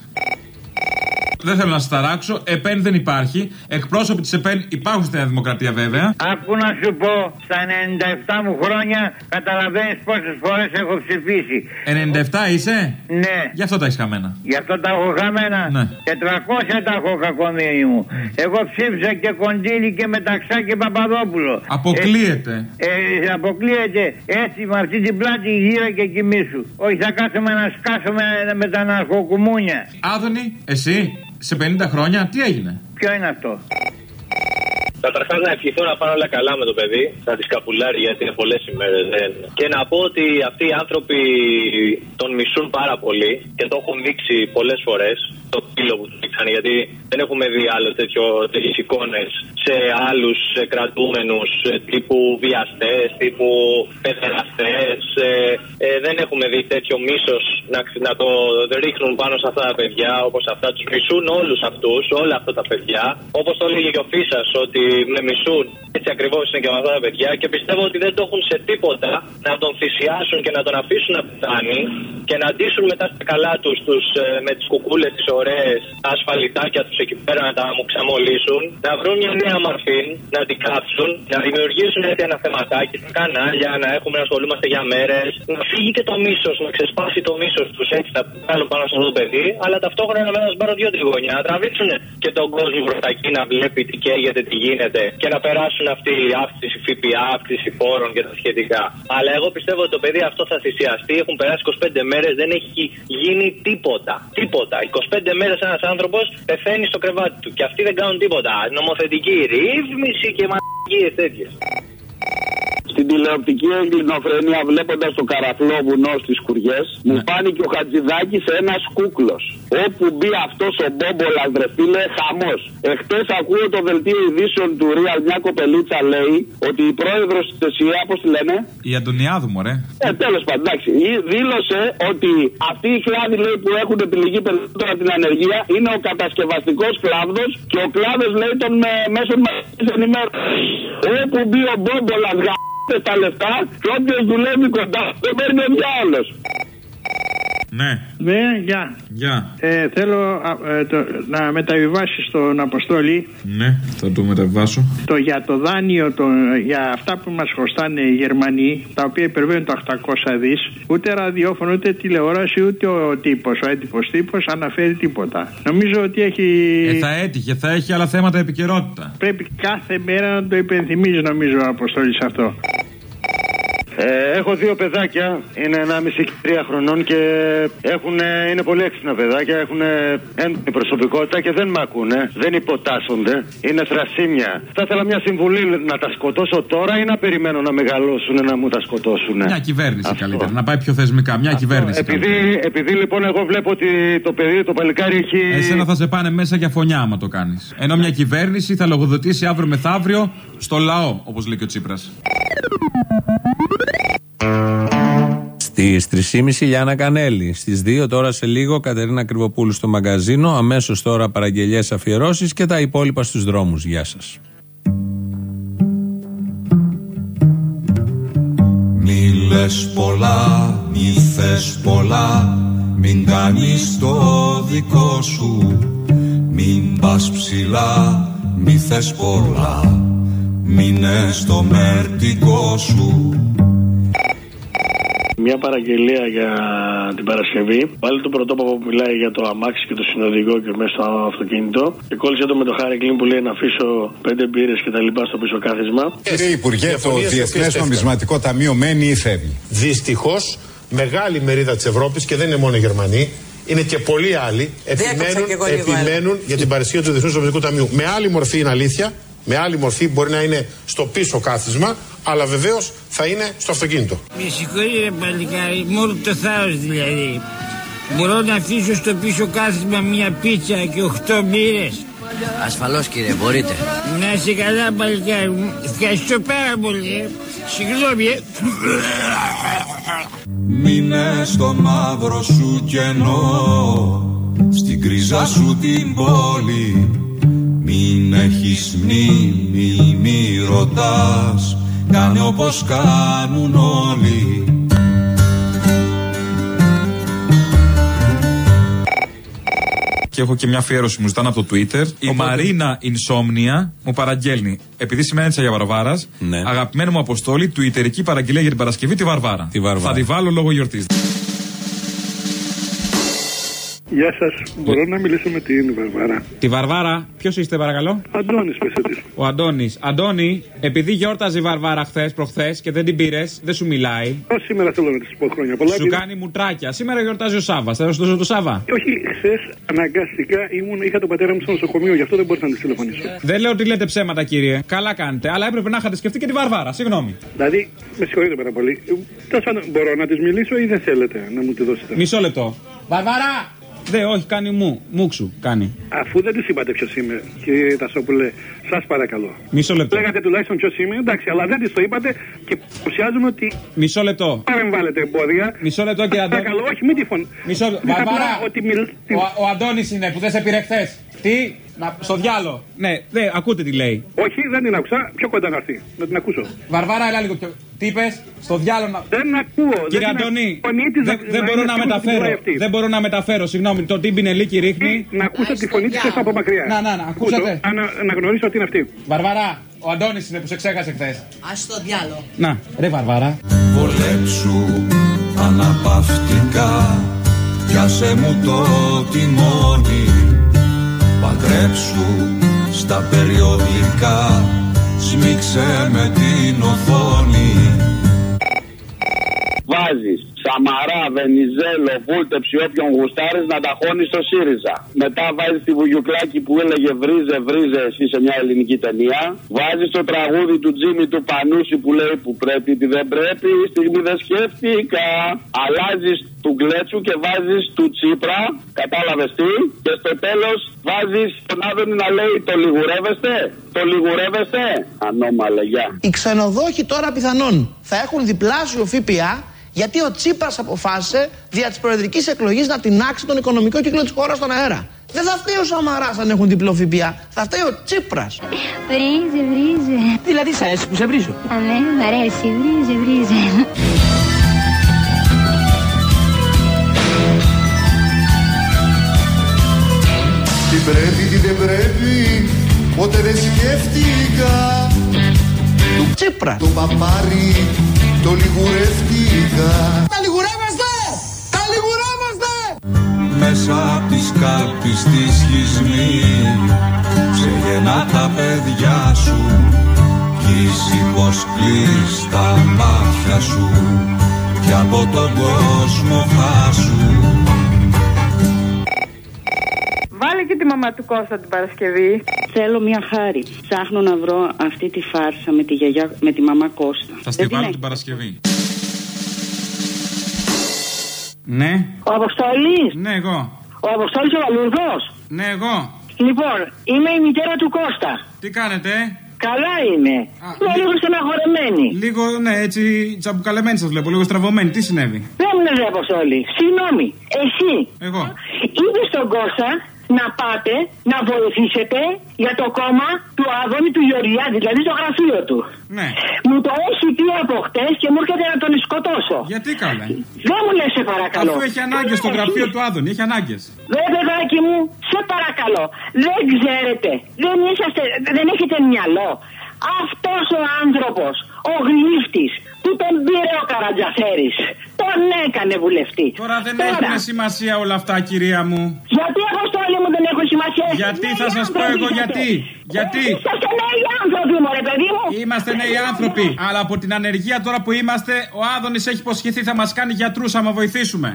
S16: Δεν θέλω να σας ταράξω. ΕΠΕΝ δεν υπάρχει. Εκπρόσωποι της ΕΠΕΝ υπάρχουν στη Νέα Δημοκρατία βέβαια.
S23: Άκου να σου πω, στα 97 μου χρόνια καταλαβαίνεις πόσες φορές έχω ψηφίσει.
S16: 97 είσαι;
S23: Ναι.
S16: Γι' αυτό τα έχεις χαμένα.
S23: Γι' αυτό τα έχω χαμένα.
S16: Ναι.
S23: 400 τα έχω κακομίρι μου. Εγώ ψήφισα και Κοντήλη και Μεταξά και Παπαδόπουλο.
S16: Αποκλείεται.
S23: Ε, ε, αποκλείεται έτσι με αυτή την πλάτη γύρω και κοιμήσου. Όχι, θα κάτσουμε να σκάσουμε με τα ναρκοκουμούνια.
S16: Άδωνη, εσύ σε 50 χρόνια τι έγινε;
S23: Ποιο είναι αυτό;
S21: Καταρχά να ευχηθώ να πάνε όλα καλά με το παιδί, να τη σκαπουλάρει γιατί είναι πολλές ημέρες. Και να πω ότι αυτοί οι άνθρωποι τον μισούν πάρα πολύ και το έχουν δείξει πολλές φορές. Το πύλο που τους δείξανε, γιατί δεν έχουμε δει άλλο τέτοιο τέτοιες εικόνες σε άλλους κρατούμενους τύπου βιαστές, τύπου παιδεραστέ. Ε, ε, δεν έχουμε δει τέτοιο μίσος να, να το ρίχνουν πάνω σε αυτά τα παιδιά όπως αυτά. Τους μισούν όλους αυτούς, όλα αυτά τα παιδιά. Όπως το έλεγε και ο Φίσας, ότι με μισούν. Έτσι ακριβώς είναι και με αυτά τα παιδιά και πιστεύω ότι δεν το έχουν σε τίποτα να τον θυσιάσουν και να τον αφήσουν να πεθάνει και να ντύσουν μετά στα καλά τους τους, ε, με τις κουκούλες τις ωραίες, τα ασφαλιτάκια τους εκεί πέρα να τα μου ξαμολύσουν, να βρουν μια νέα μορφή, να την κάψουν, να δημιουργήσουν έτσι ένα θεματάκι στα κανάλια, να έχουμε να ασχολούμαστε για μέρες, να φύγει και το μίσος, να ξεσπάσει το μίσος τους έτσι, να βγάλουν πάνω σε αυτό το παιδί, αλλά ταυτόχρονα να μένουν πάρω δύο τριγωνιά, να τραβήξουν και τον κόσμο προς τα εκεί να βλέπει τι καίγεται, τι γίνεται και να περάσουν αυτή η αύξηση ΦΠΑ, αύξηση φόρων και τα σχετικά. Αλλά εγώ πιστεύω ότι το παιδί αυτό θα θυσιαστεί. Έχουν περάσει 25 μέρες, δεν έχει γίνει τίποτα. Τίποτα. 25 μέρες ένας άνθρωπος πεθαίνει στο κρεβάτι του και αυτοί δεν κάνουν τίποτα. Νομοθετική ρύθμιση και μαγικίε τέτοιες.
S19: Στην τηλεοπτική ελληνοφρενία, βλέποντας το καραφλό βουνό στις κουριές, μου φάνηκε ο Χατζηδάκης ένας κούκλος. Όπου μπει αυτός ο Μπόμπολας, βρε φίλε, χαμός. Εχθές ακούω το δελτίο ειδήσεων του Real, μια κοπελίτσα λέει ότι η πρόεδρος της ΕΣΥΑ, πώς τη λένε,
S16: Η Αντωνιάδου, μωρέ.
S19: ε, τέλος πάντων, εντάξει. Ή- Δήλωσε ότι αυτοί οι κλάδοι λέει, που έχουν επιλεγεί περισσότερο από την ανεργία είναι ο κατασκευαστικός κλάδος και ο κλάδος λέει των ε, μέσων μαζικής ενημέρωσης. Όπου μπει ο Μπόμπολας, γαμπτε τα λεφτά και όποιος δουλεύει κοντά δεν παίρνει ο διάολος.
S16: Ναι.
S24: Ναι, γεια.
S16: Γεια.
S24: Ε, θέλω α, ε, το, να μεταβιβάσεις στον Αποστόλη
S16: Ναι, θα το μεταβάσω.
S24: το για το δάνειο, το, για αυτά που μας χρωστάνε οι Γερμανοί, τα οποία υπερβαίνουν το 800 δις, ούτε ραδιόφωνο, ούτε τηλεόραση, ούτε ο τύπος, ο έντυπος τύπος αναφέρει τίποτα. Νομίζω ότι έχει...
S16: Ε, θα έτυχε, θα έχει άλλα θέματα επικαιρότητα.
S24: Πρέπει κάθε μέρα να το υπενθυμίζει νομίζω ο Αποστόλης αυτό.
S25: Ε, έχω δύο παιδάκια, είναι 1,5 και 3 χρονών και έχουν, είναι πολύ έξυπνα παιδάκια, έχουν έντονη προσωπικότητα και δεν με ακούνε, δεν υποτάσσονται, είναι θρασίμια. Θα ήθελα μια συμβουλή να τα σκοτώσω τώρα ή να περιμένω να μεγαλώσουν να μου τα σκοτώσουν.
S16: Μια κυβέρνηση καλύτερα, να πάει πιο θεσμικά. Μια κυβέρνηση.
S25: Επειδή, επειδή λοιπόν εγώ βλέπω ότι το παιδί, το παλικάρι έχει.
S16: Εσένα θα σε πάνε μέσα για φωνιά άμα το κάνεις. Ενώ μια κυβέρνηση θα λογοδοτήσει αύριο μεθαύριο στο λαό, όπως λέει και ο Τσίπρας.
S4: Στι 3.30 Λιάννα Κανέλη. Στις 2 τώρα σε λίγο Κατερίνα Κρυβοπούλου στο μαγκαζίνο. Αμέσως τώρα παραγγελίε αφιερώσεις και τα υπόλοιπα στους δρόμους. Γεια σας.
S26: Μη λες πολλά, μη θες πολλά Μην κάνεις το δικό σου Μην πας ψηλά, μη θες πολλά Μείνε στο μερτικό σου
S27: Μια παραγγελία για την Παρασκευή. Βάλει τον πρωτόπαπο που μιλάει για το αμάξι και το συνοδηγό και μέσα στο αυτοκίνητο. Και κόλλησε το με το Χάρη Κλίν που λέει να αφήσω πέντε μπύρες και τα λοιπά στο πίσω κάθισμα.
S20: Κύριε Υπουργέ, το Διεθνές Νομισματικό Ταμείο μένει ή φεύγει;
S28: Δυστυχώς μεγάλη μερίδα της Ευρώπης και δεν είναι μόνο οι Γερμανοί, είναι και πολλοί άλλοι, επιμένουν,
S20: κι εγώ λίγο,
S28: επιμένουν για την παρουσία του Διεθνούς Νομισματικού Ταμείου. Με άλλη μορφή είναι αλήθεια, με άλλη μορφή μπορεί να είναι στο πίσω κάθισμα, αλλά βεβαίως θα είναι στο αυτοκίνητο.
S6: Με συγχωρεί ρε παλικάρι, μόνο το θάρρος δηλαδή. Μπορώ να αφήσω στο πίσω κάθισμα μια πίτσα και οχτώ μπύρες.
S20: Ασφαλώς κύριε, μπορείτε.
S6: Να είσαι καλά παλικάρι μου. Ευχαριστώ πάρα πολύ. ε. Συγγνώμη. ε.
S26: Μείνε στο μαύρο σου κενό Στην κρίζα σου την πόλη Μην έχεις μνήμη, μη ρωτάς Κάνε όπως κάνουν όλοι
S16: Και έχω και μια αφιέρωση μου ζητάνε από το Twitter. Η Μαρίνα Ινσόμνια μου παραγγέλνει, επειδή σημαίνει τη Βαρβάρα,
S4: Ναι.
S16: αγαπημένο μου αποστόλη, Twitterική παραγγελία για την Παρασκευή τη Βαρβάρα.
S4: Τη Βαρβάρα.
S16: Θα τη βάλω λόγω γιορτής.
S29: Γεια σας. Μπορώ να μιλήσω με την Βαρβάρα.
S16: Τη Βαρβάρα, ποιος είστε παρακαλώ;
S29: Αντώνης, πέσε τη.
S16: Ο Αντώνης. Αντώνη, επειδή γιόρταζε η Βαρβάρα χθες, προχθές και δεν την πήρες, δεν σου μιλάει.
S29: Ω σήμερα θέλω να της πω χρόνια πολλά.
S16: Σου
S29: και-
S16: κάνει μουτράκια. Σήμερα γιορτάζει ο Σάβα. Θα σου δώσω το Σάβα.
S29: Όχι, χθες αναγκαστικά ήμουν, είχα τον πατέρα μου στο νοσοκομείο, γι' αυτό δεν μπορούσα να της τηλεφωνήσω.
S16: Δεν λέω ότι λέτε ψέματα, κύριε. Καλά κάνετε. Αλλά έπρεπε να είχατε σκεφτεί και τη Βαρβάρα. Συγγνώμη.
S29: Δηλαδή, με συγχωρείτε πάρα πολύ. Τέλο πάντων, μπορώ να της μιλήσω ή δεν θέλετε να μου τη δώσετε;
S16: Μισό λεπτό. Βαρβάρα! Δε, όχι, κάνει μου. Μουξου, κάνει.
S29: Αφού δεν τη είπατε ποιος είμαι, κύριε Τασόπουλε, σας παρακαλώ.
S16: Μισό λεπτό.
S29: Λέγατε τουλάχιστον ποιος είμαι, εντάξει, αλλά δεν τη το είπατε και παρουσιάζουμε ότι
S16: Μισό λεπτό.
S29: παρεμβάλλετε εμπόδια.
S16: Μισό λεπτό, κύριε Αντώνη.
S29: Παρακαλώ, όχι, μην τη φωνή.
S16: Μισό λεπτό.
S29: Απλά
S16: Βαρβάρα!
S29: Ότι μιλ...
S16: Ο, ο Αντώνης είναι που δεν σε πήρε χθες. Τι, να, στο διάλο. Ναι, δε, ακούτε τι λέει.
S29: Όχι, δεν την άκουσα. Πιο κοντά να έρθει. Να την ακούσω.
S16: Βαρβάρα, έλα λίγο πιο. Τι είπες, στο διάλο να.
S29: Δεν ακούω.
S16: Κύριε
S29: δεν την
S16: Αντώνη,
S29: ακ- φωνή της
S16: δεν,
S29: να-
S16: δεν
S29: να
S16: μπορώ
S29: είναι
S16: να
S29: σίγουρη ότι την
S16: μεταφέρω.
S29: πάει αυτή.
S16: Δεν μπορώ να μεταφέρω, συγγνώμη. Το τύμπινελίκι ρίχνει.
S29: Να ακούσω τη φωνή της από μακριά.
S16: Να, να, να, ακούσατε.
S29: Να, να γνωρίσω ότι είναι αυτή.
S16: Βαρβαρά, ο Αντώνης είναι που σε ξέχασε χθες.
S20: Α το διάλο.
S16: Να, ρε Βαρβάρα.
S26: Βολέψου αναπαυτικά Πιάσε μου το τιμόνι Παντρέψου στα περιοδικά Σμίξε με την οθόνη.
S19: Βάζεις Σαμαρά, Βενιζέλο, Βούλτεψη, όποιον γουστάρεις να τα χώνεις στο ΣΥΡΙΖΑ. Μετά βάζεις τη Βουγιουκλάκη που έλεγε Βρίζε, βρίζε εσύ σε μια ελληνική ταινία. Βάζεις το τραγούδι του Τζίμι του Πανούση που λέει που πρέπει, τι δεν πρέπει. Η στιγμή δεν σκέφτηκα. Αλλάζεις του Γκλέτσου και βάζεις του Τσίπρα. Κατάλαβες τι. Και στο τέλος βάζεις τον Άδωνη να λέει Το λιγουρεύεστε. Το λιγουρεύεστε. Ανώμαλα, γεια.
S22: Οι ξενοδόχοι τώρα πιθανόν θα έχουν διπλάσιο ΦΠΑ γιατί ο Τσίπρας αποφάσισε δια της προεδρικής εκλογής να τεινάξει τον οικονομικό κύκλο της χώρας στον αέρα. Δεν θα φταίει ο Σαμαράς αν έχουν διπλό ΦΠΑ. Θα φταίει ο Τσίπρας.
S30: Βρίζε, βρίζε.
S22: Δηλαδή σ' αρέσει που σε βρίζω.
S30: Α, ναι, μ' αρέσει. Βρίζε, βρίζε.
S26: Τι πρέπει, τι δεν πρέπει Ποτέ δεν σκέφτηκα
S22: Τσίπρας
S26: Το παπάρι το λιγουρεύτηκα
S22: Τα λιγουρεύεστε! Τα λιγουρεύεστε!
S26: Μέσα απ' τη σκάλπη στη σχισμή Σε γεννά τα παιδιά σου Κι ήσυχος κλείς τα μάτια σου Κι από τον κόσμο χάσου
S31: Βάλε και τη μαμά του Κώστα την Παρασκευή.
S32: Θέλω μια χάρη. Ψάχνω να βρω αυτή τη φάρσα με τη, γιαγιά, με τη μαμά Κώστα.
S16: Θα
S32: Δεν
S16: στη
S32: την
S16: βάλω
S32: έχει.
S16: την Παρασκευή. Ναι.
S31: Ο Αποστολή.
S16: Ναι, εγώ.
S31: Ο Αποστολή ο Βαλουρδό.
S16: Ναι, εγώ.
S31: Λοιπόν, είμαι η μητέρα του Κώστα.
S16: Τι κάνετε, ε;
S31: Καλά είμαι. Είμαι λίγο στεναχωρεμένη.
S16: Λίγο, ναι, έτσι τσαμπουκαλεμένη σας βλέπω, λίγο στραβωμένη. Τι συνέβη;
S31: Δεν μου λες ρε Αποστολή. Συγγνώμη. Εσύ.
S16: Εγώ.
S31: Είπε στον Κώστα; Να πάτε να βοηθήσετε για το κόμμα του Άδωνη του Γεωργιάδη, δηλαδή το γραφείο του.
S16: Ναι.
S31: Μου το έχει πει από χτες και μου έρχεται να τον σκοτώσω.
S16: Γιατί καλά.
S31: Δεν μου λες σε παρακαλώ.
S16: Αφού έχει ανάγκες στο
S31: Ναι,
S16: γραφείο
S31: εσείς.
S16: του Άδωνη, έχει ανάγκες.
S31: Ρε παιδάκι μου, σε παρακαλώ. Δεν ξέρετε. Δεν είσαστε, δεν έχετε μυαλό. Αυτός ο άνθρωπος, ο γλύφτης, που τον πήρε ο Καρατζαφέρης, τον έκανε βουλευτή.
S16: Τώρα δεν έχουν σημασία όλα αυτά, κυρία μου.
S31: Γιατί αποστόλη μου δεν έχω σημασία.
S16: Γιατί
S31: Νέοι
S16: θα σας πω
S31: άνθρωποι
S16: εγώ
S31: είσαστε.
S16: γιατί. Γιατί.
S31: Είσαστε νέοι άνθρωποι. άνθρωποι, μωρέ παιδί μου.
S16: Είμαστε νέοι άνθρωποι. Αλλά από την ανεργία τώρα που είμαστε, ο Άδωνης έχει υποσχεθεί θα μας κάνει γιατρούς άμα βοηθήσουμε.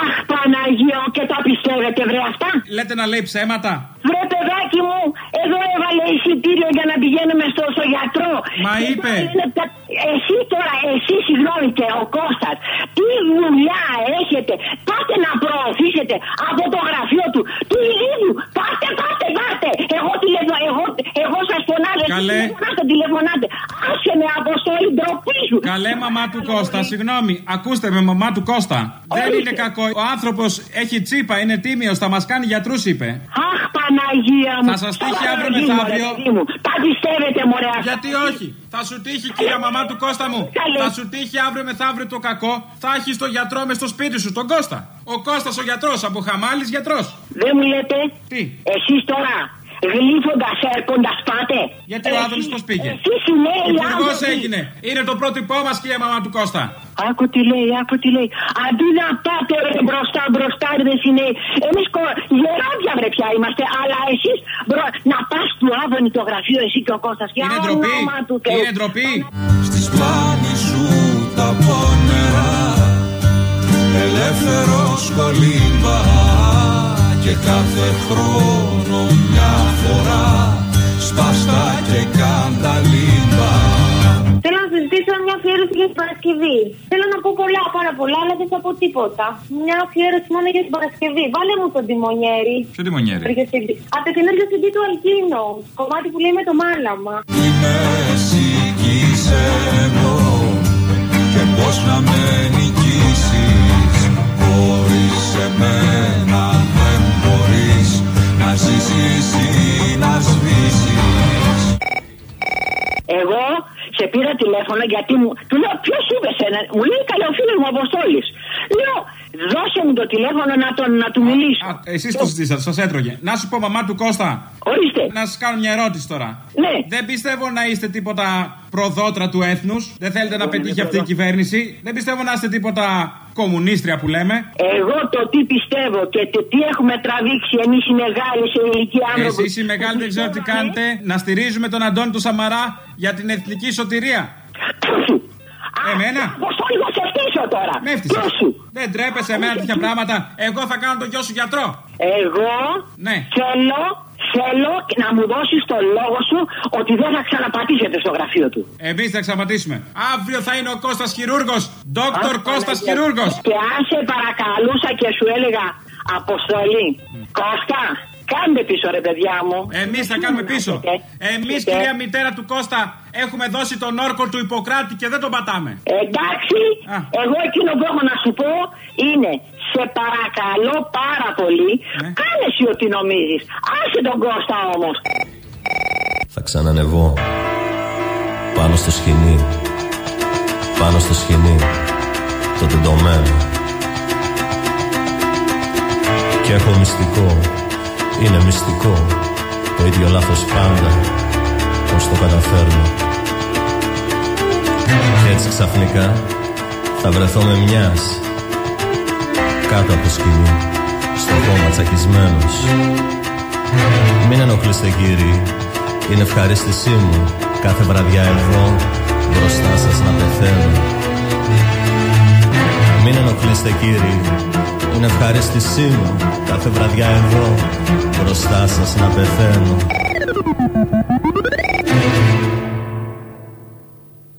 S31: Αχ, Παναγίο, και τα πιστεύετε, βρε αυτά.
S16: Λέτε να λέει ψέματα.
S31: Βρε παιδάκι μου, εδώ έβαλε εισιτήριο για να πηγαίνουμε στο, στο γιατρό.
S16: Μα
S31: Και
S16: είπε.
S31: τώρα είναι τα- Εσύ τώρα, εσύ συγγνώμη και ο Κώστας, τι δουλειά έχετε; Πάτε να προωθήσετε από το γραφείο του, του ηλίου. Πάτε, πάτε, πάτε. Εγώ, τηλεφω, εγώ, εγώ σας φωνάζω. εσείς
S16: Καλέ.
S31: Τηλεφωνάτε, τηλεφωνάτε. Άσε με αποστολή ντροπή σου.
S16: Καλέ μαμά του Κώστα, συγγνώμη. Ακούστε με μαμά του Κώστα. Δεν είναι κακό. Ο άνθρωπος έχει τσίπα, είναι τίμιος, θα μας κάνει γιατρούς, είπε.
S31: Αχ, Παναγία μου.
S16: Θα σας τύχει
S31: Τώρα,
S16: αύριο
S31: παιδί μου,
S16: μεθαύριο.
S31: ρε παιδί μου. Τα πιστεύετε, μωρέ. αυτά.
S16: Γιατί όχι; Θα σου τύχει, κυρία μαμά του Κώστα μου.
S31: Καλέ.
S16: Θα σου τύχει αύριο μεθαύριο το κακό. Θα έχεις τον γιατρό μες στο σπίτι σου, τον Κώστα. Ο Κώστας ο γιατρός, από χαμάλης γιατρός.
S31: Δεν μου λέτε;
S16: Τι;
S31: Εσείς τώρα γλύφοντας έρχοντας πάτε.
S16: Γιατί ο Άδωνη πώς πήγε;
S31: Εσείς οι νέοι
S16: Υπουργός
S31: άνθρωποι.
S16: έγινε. Είναι το πρότυπό μας, κυρία μαμά του Κώστα.
S31: Άκου τι λέει, άκου τι λέει. Αντί να πάτε ρε, μπροστά, μπροστά, ρε δεν είναι. Εμείς κο... γεράδια βρε πια είμαστε, αλλά εσείς μπρο... να πας του Άδωνη το γραφείο, εσύ και ο Κώστας. Για
S16: Είναι ντροπή.
S31: όνομα του Θεού.
S16: Είναι ντροπή.
S11: Στης πλάνης σου τ' απόνερα Ελεύθερος κολύμπα Και κάθε χρόνο μια φορά Σπάσ' τα και κάν' τα λίμπα
S33: Θέλω να σα ζητήσω μια αφιέρωση για την Παρασκευή. Θέλω να πω πολλά, πάρα πολλά, αλλά δεν θα πω τίποτα. Μια αφιέρωση μόνο για την Παρασκευή. Βάλε μου τον τιμονιέρι.
S16: Ποιο τιμονιέρι.
S33: Από την έργο CD του Αλκίνο. Κομμάτι που λέει με το μάλαμα.
S11: Είμαι εσύ κι είσαι εγώ Και πώς να με νικήσεις Χωρίς εμένα δεν μπορείς Να ζήσεις
S31: Εγώ σε πήρα τηλέφωνο γιατί μου. Του λέω ποιος είπε σένα. Μου λέει καλέ ο φίλο μου Αποστόλης. Λέω δώσε μου το τηλέφωνο να, τον, να του μιλήσω.
S16: Εσείς το ζητήσατε, σας έτρωγε. Να σου πω, μαμά του Κώστα.
S31: Ορίστε.
S16: Να σας κάνω μια ερώτηση τώρα.
S31: Ναι.
S16: Δεν πιστεύω να είστε τίποτα προδότρα του έθνους. Δεν θέλετε να πετύχει αυτή η κυβέρνηση. Δεν πιστεύω να είστε τίποτα κομμουνίστρια που λέμε.
S31: Εγώ το τι πιστεύω και το τι έχουμε τραβήξει εμείς οι μεγάλοι σε ηλικία άνθρωποι.
S16: Εσεί οι μεγάλοι δεν ξέρω τι κάνετε. Να στηρίζουμε τον Αντώνη του Σαμαρά για την εθνική σωτηρία. Εμένα;
S31: Αποστόλη θα σε φτύσω τώρα.
S16: Με έφτυσες. Δεν τρέπεσαι εμένα τέτοια πράγματα. Εγώ θα κάνω τον γιο σου γιατρό.
S31: Εγώ
S16: Ναι.
S31: θέλω, θέλω να μου δώσεις το λόγο σου ότι δεν θα ξαναπατήσετε στο γραφείο του.
S16: Εμείς θα ξαματίσουμε. Αύριο θα είναι ο Κώστας Χειρούργος. Δόκτωρ Κώστας Χειρούργος.
S31: Και αν σε παρακαλούσα και σου έλεγα Αποστολή, Κώστα, κάντε πίσω ρε παιδιά μου.
S16: Εμείς θα κάνουμε πίσω. Εμείς,
S31: Έχετε.
S16: κυρία μητέρα του Κώστα, έχουμε δώσει τον όρκο του Ιπποκράτη και δεν τον πατάμε.
S31: Εντάξει, εγώ εκείνο που έχω να σου πω είναι σε παρακαλώ πάρα πολύ,
S16: Ναι.
S31: κάνε εσύ ό,τι νομίζεις. Άσε τον Κώστα όμως.
S34: Θα ξανανεβώ πάνω στο σκηνή πάνω στο σκηνή το τεντωμένο και έχω μυστικό είναι μυστικό. Το ίδιο λάθος πάντα. Πως το καταφέρνω. Και έτσι ξαφνικά θα βρεθώ με μιας. Κάτω από το σκηνή στο χώμα τσακισμένος. Μην ενοχλείστε κύριοι. Είναι ευχαρίστησή μου κάθε βραδιά εδώ μπροστά σας να πεθαίνω Μην ενοχλείστε κύριοι είναι ευχαρίστησή μου κάθε βραδιά εδώ μπροστά σας να πεθαίνω